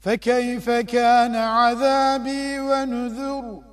فكيف كان عذابي ونذر